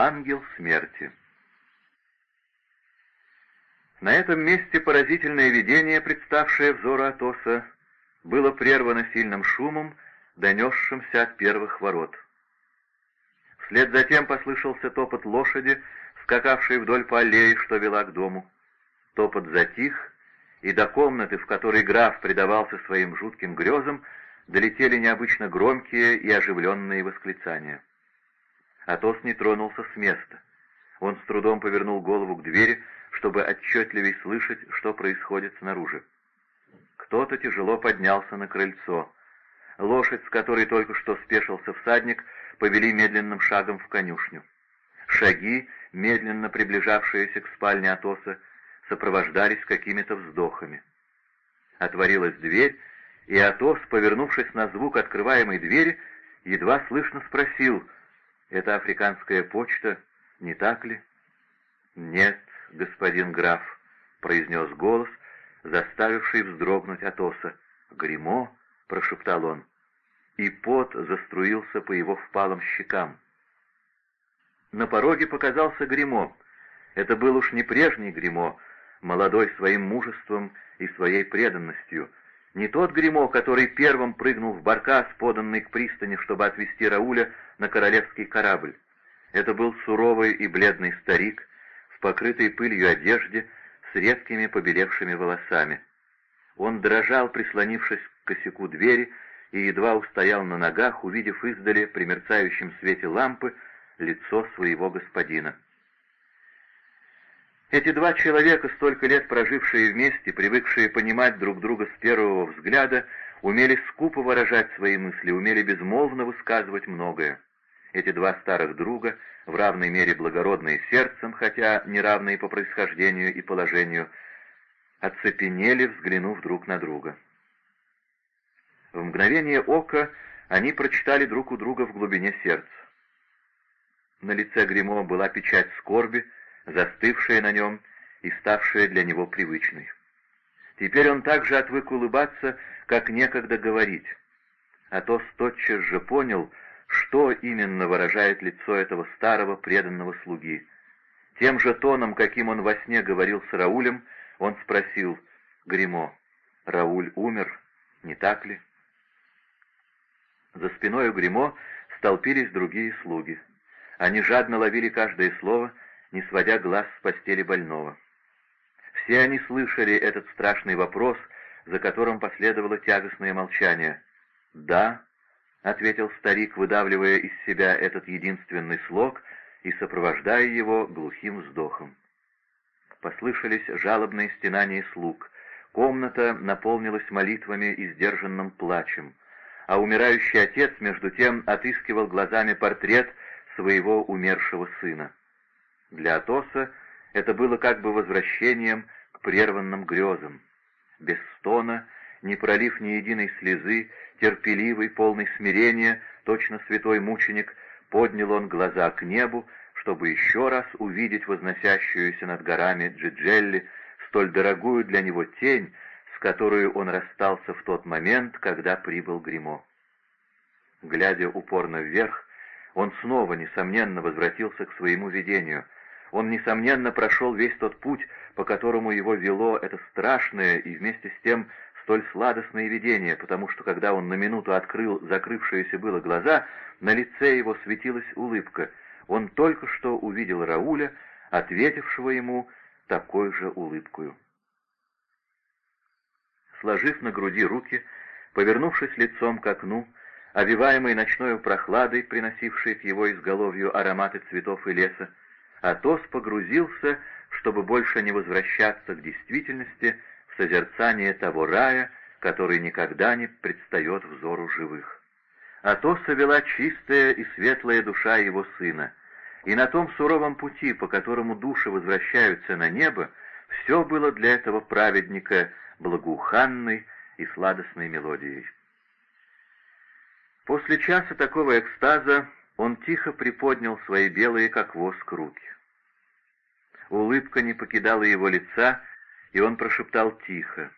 Ангел смерти. На этом месте поразительное видение, представшее взору Атоса, было прервано сильным шумом, донесшимся от первых ворот. Вслед за тем послышался топот лошади, скакавшей вдоль по аллее, что вела к дому. Топот затих, и до комнаты, в которой граф предавался своим жутким грезам, долетели необычно громкие и оживленные восклицания. Атос не тронулся с места. Он с трудом повернул голову к двери, чтобы отчетливей слышать, что происходит снаружи. Кто-то тяжело поднялся на крыльцо. Лошадь, с которой только что спешился всадник, повели медленным шагом в конюшню. Шаги, медленно приближавшиеся к спальне Атоса, сопровождались какими-то вздохами. Отворилась дверь, и Атос, повернувшись на звук открываемой двери, едва слышно спросил, «Это африканская почта, не так ли?» «Нет, господин граф», — произнес голос, заставивший вздрогнуть Атоса. «Гримо?» — прошептал он, и пот заструился по его впалым щекам. На пороге показался Гримо. Это был уж не прежний Гримо, молодой своим мужеством и своей преданностью, не тот Гримо, который первым прыгнул в баркас, поданный к пристани, чтобы отвезти Рауля на королевский корабль. Это был суровый и бледный старик, в покрытой пылью одежде, с редкими побелевшими волосами. Он дрожал, прислонившись к косяку двери, и едва устоял на ногах, увидев издали при мерцающем свете лампы лицо своего господина. Эти два человека, столько лет прожившие вместе, привыкшие понимать друг друга с первого взгляда, умели скупо выражать свои мысли, умели безмолвно высказывать многое. Эти два старых друга, в равной мере благородные сердцем, хотя не равные по происхождению и положению, оцепенели, взглянув друг на друга. В мгновение ока они прочитали друг у друга в глубине сердца. На лице Гримо была печать скорби, застывшая на нем и ставшая для него привычной. Теперь он также отвык улыбаться, как некогда говорить. Атос тотчас же понял, что именно выражает лицо этого старого преданного слуги. Тем же тоном, каким он во сне говорил с Раулем, он спросил Гримо, «Рауль умер, не так ли?» За спиной у Гримо столпились другие слуги. Они жадно ловили каждое слово, не сводя глаз с постели больного. Все они слышали этот страшный вопрос, за которым последовало тягостное молчание. «Да», — ответил старик, выдавливая из себя этот единственный слог и сопровождая его глухим вздохом. Послышались жалобные стенания слуг. Комната наполнилась молитвами и сдержанным плачем, а умирающий отец, между тем, отыскивал глазами портрет своего умершего сына. Для Атоса это было как бы возвращением к прерванным грезам. Без стона, не пролив ни единой слезы, терпеливый, полный смирения, точно святой мученик, поднял он глаза к небу, чтобы еще раз увидеть возносящуюся над горами Джиджелли, столь дорогую для него тень, с которой он расстался в тот момент, когда прибыл Гримо. Глядя упорно вверх, он снова, несомненно, возвратился к своему видению — он, несомненно, прошел весь тот путь, по которому его вело это страшное и вместе с тем столь сладостное видение, потому что, когда он на минуту открыл закрывшиеся было глаза, на лице его светилась улыбка. Он только что увидел Рауля, ответившего ему такой же улыбкою. Сложив на груди руки, повернувшись лицом к окну, овиваемый ночной прохладой, приносившей к его изголовью ароматы цветов и леса, Атос погрузился, чтобы больше не возвращаться к действительности, созерцание того рая, который никогда не предстает взору живых. Атоса вела чистая и светлая душа его сына, и на том суровом пути, по которому души возвращаются на небо, все было для этого праведника благоуханной и сладостной мелодией. После часа такого экстаза он тихо приподнял свои белые, как воск, руки. Улыбка не покидала его лица, и он прошептал тихо,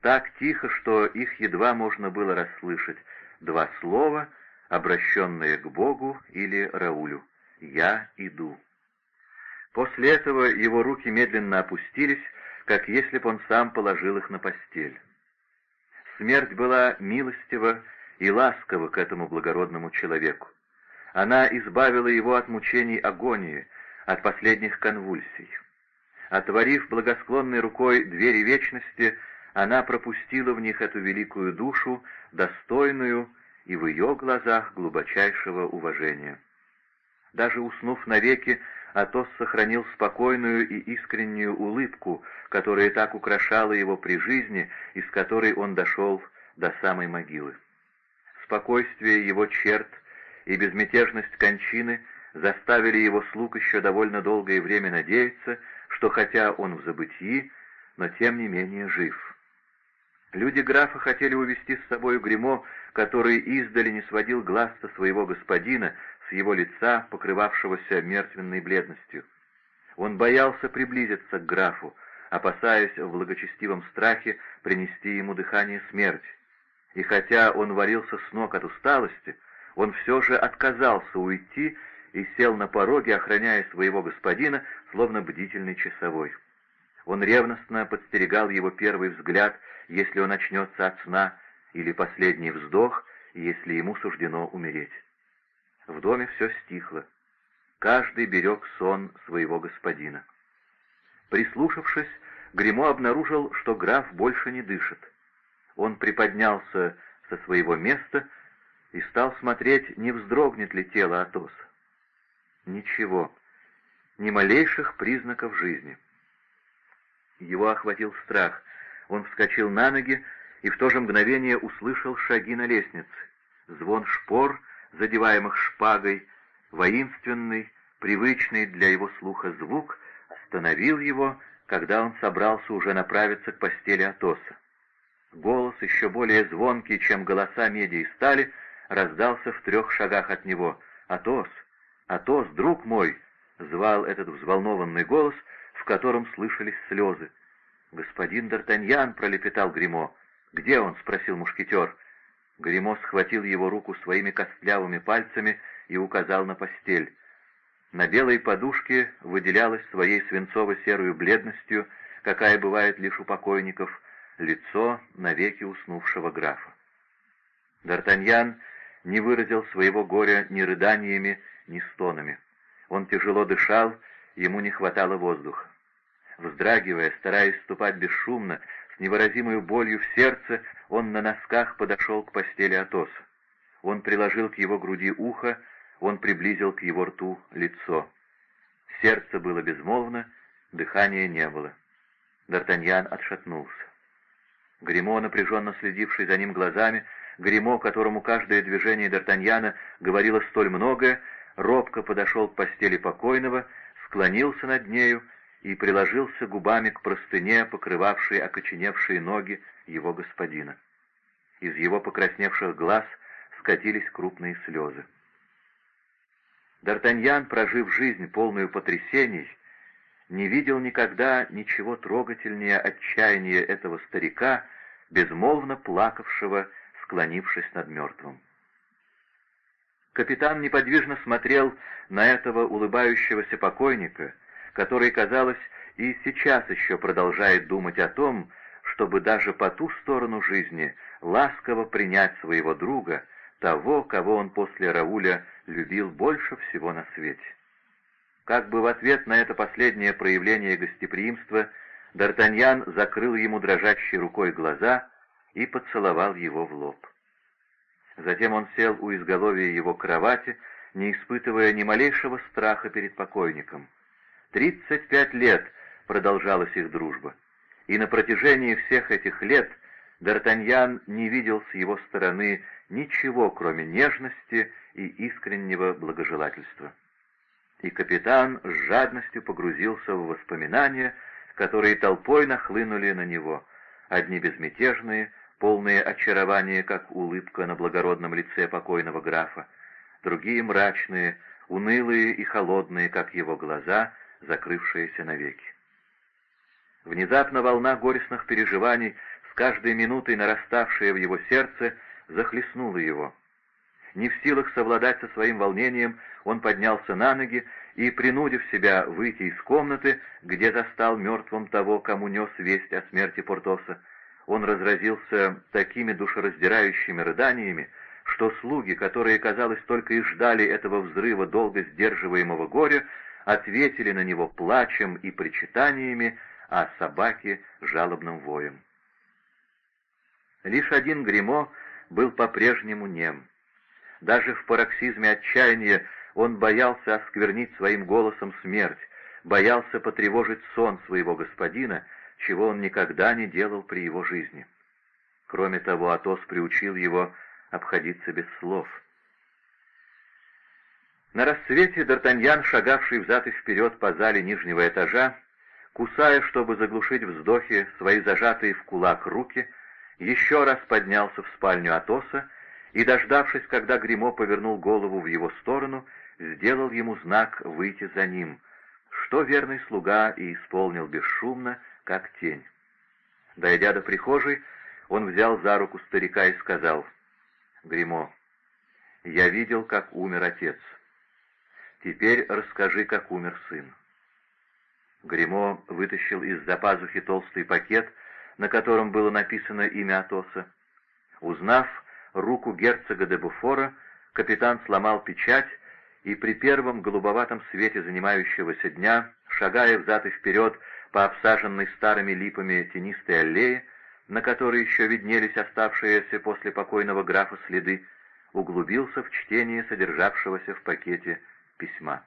так тихо, что их едва можно было расслышать, два слова, обращенные к Богу или Раулю «Я иду». После этого его руки медленно опустились, как если бы он сам положил их на постель. Смерть была милостива и ласкова к этому благородному человеку. Она избавила его от мучений агонии, от последних конвульсий. Отворив благосклонной рукой двери вечности, она пропустила в них эту великую душу, достойную и в ее глазах глубочайшего уважения. Даже уснув навеки, Атос сохранил спокойную и искреннюю улыбку, которая так украшала его при жизни и с которой он дошел до самой могилы. Спокойствие его черт и безмятежность кончины заставили его слуг еще довольно долгое время надеяться, что хотя он в забытии, но тем не менее жив. Люди графа хотели увести с собой гримо который издали не сводил глаз со своего господина, с его лица, покрывавшегося мертвенной бледностью. Он боялся приблизиться к графу, опасаясь в благочестивом страхе принести ему дыхание смерти. И хотя он варился с ног от усталости, он все же отказался уйти и сел на пороге, охраняя своего господина, словно бдительный часовой. Он ревностно подстерегал его первый взгляд, если он очнется от сна, или последний вздох, если ему суждено умереть. В доме все стихло. Каждый берег сон своего господина. Прислушавшись, Гремо обнаружил, что граф больше не дышит. Он приподнялся со своего места и стал смотреть, не вздрогнет ли тело Атоса. Ничего, ни малейших признаков жизни. Его охватил страх. Он вскочил на ноги и в то же мгновение услышал шаги на лестнице. Звон шпор, задеваемых шпагой, воинственный, привычный для его слуха звук, остановил его, когда он собрался уже направиться к постели Атоса. Голос, еще более звонкий, чем голоса меди и стали, раздался в трех шагах от него. «Атос! Атос, друг мой!» — звал этот взволнованный голос, в котором слышались слезы. «Господин Д'Артаньян!» — пролепетал Гримо. «Где он?» — спросил мушкетер. Гримо схватил его руку своими костлявыми пальцами и указал на постель. На белой подушке выделялось своей свинцово-серую бледностью, какая бывает лишь у покойников, лицо навеки уснувшего графа. Д'Артаньян не выразил своего горя ни рыданиями, ни стонами. Он тяжело дышал, ему не хватало воздуха. Вздрагивая, стараясь ступать бесшумно, с невыразимой болью в сердце он на носках подошел к постели Атоса. Он приложил к его груди ухо, он приблизил к его рту лицо. Сердце было безмолвно, дыхания не было. Д'Артаньян отшатнулся. Гремо, напряженно следивший за ним глазами, Гремо, которому каждое движение Д'Артаньяна говорило столь многое, робко подошел к постели покойного, склонился над нею и приложился губами к простыне, покрывавшей окоченевшие ноги его господина. Из его покрасневших глаз скатились крупные слезы. Д'Артаньян, прожив жизнь полную потрясений, не видел никогда ничего трогательнее отчаяния этого старика, безмолвно плакавшего, склонившись над мертвым. Капитан неподвижно смотрел на этого улыбающегося покойника — который, казалось, и сейчас еще продолжает думать о том, чтобы даже по ту сторону жизни ласково принять своего друга, того, кого он после Рауля любил больше всего на свете. Как бы в ответ на это последнее проявление гостеприимства, Д'Артаньян закрыл ему дрожащей рукой глаза и поцеловал его в лоб. Затем он сел у изголовья его кровати, не испытывая ни малейшего страха перед покойником. Тридцать пять лет продолжалась их дружба, и на протяжении всех этих лет Д'Артаньян не видел с его стороны ничего, кроме нежности и искреннего благожелательства. И капитан с жадностью погрузился в воспоминания, которые толпой нахлынули на него, одни безмятежные, полные очарования, как улыбка на благородном лице покойного графа, другие мрачные, унылые и холодные, как его глаза — закрывшаяся навеки. Внезапно волна горестных переживаний, с каждой минутой нараставшая в его сердце, захлестнула его. Не в силах совладать со своим волнением, он поднялся на ноги и, принудив себя выйти из комнаты, где застал мертвым того, кому нес весть о смерти Портоса, он разразился такими душераздирающими рыданиями, что слуги, которые, казалось, только и ждали этого взрыва долго сдерживаемого горя, ответили на него плачем и причитаниями, а собаки — жалобным воем. Лишь один гримо был по-прежнему нем. Даже в пароксизме отчаяния он боялся осквернить своим голосом смерть, боялся потревожить сон своего господина, чего он никогда не делал при его жизни. Кроме того, Атос приучил его обходиться без слов. На рассвете Д'Артаньян, шагавший взад и вперед по зале нижнего этажа, кусая, чтобы заглушить вздохи, свои зажатые в кулак руки, еще раз поднялся в спальню Атоса и, дождавшись, когда Гримо повернул голову в его сторону, сделал ему знак выйти за ним, что верный слуга и исполнил бесшумно, как тень. Дойдя до прихожей, он взял за руку старика и сказал, «Гримо, я видел, как умер отец. Теперь расскажи, как умер сын». Гримо вытащил из-за пазухи толстый пакет, на котором было написано имя Атоса. Узнав руку герцога де Буфора, капитан сломал печать и при первом голубоватом свете занимающегося дня, шагая взад и вперед по обсаженной старыми липами тенистой аллее, на которой еще виднелись оставшиеся после покойного графа следы, углубился в чтение содержавшегося в пакете письма.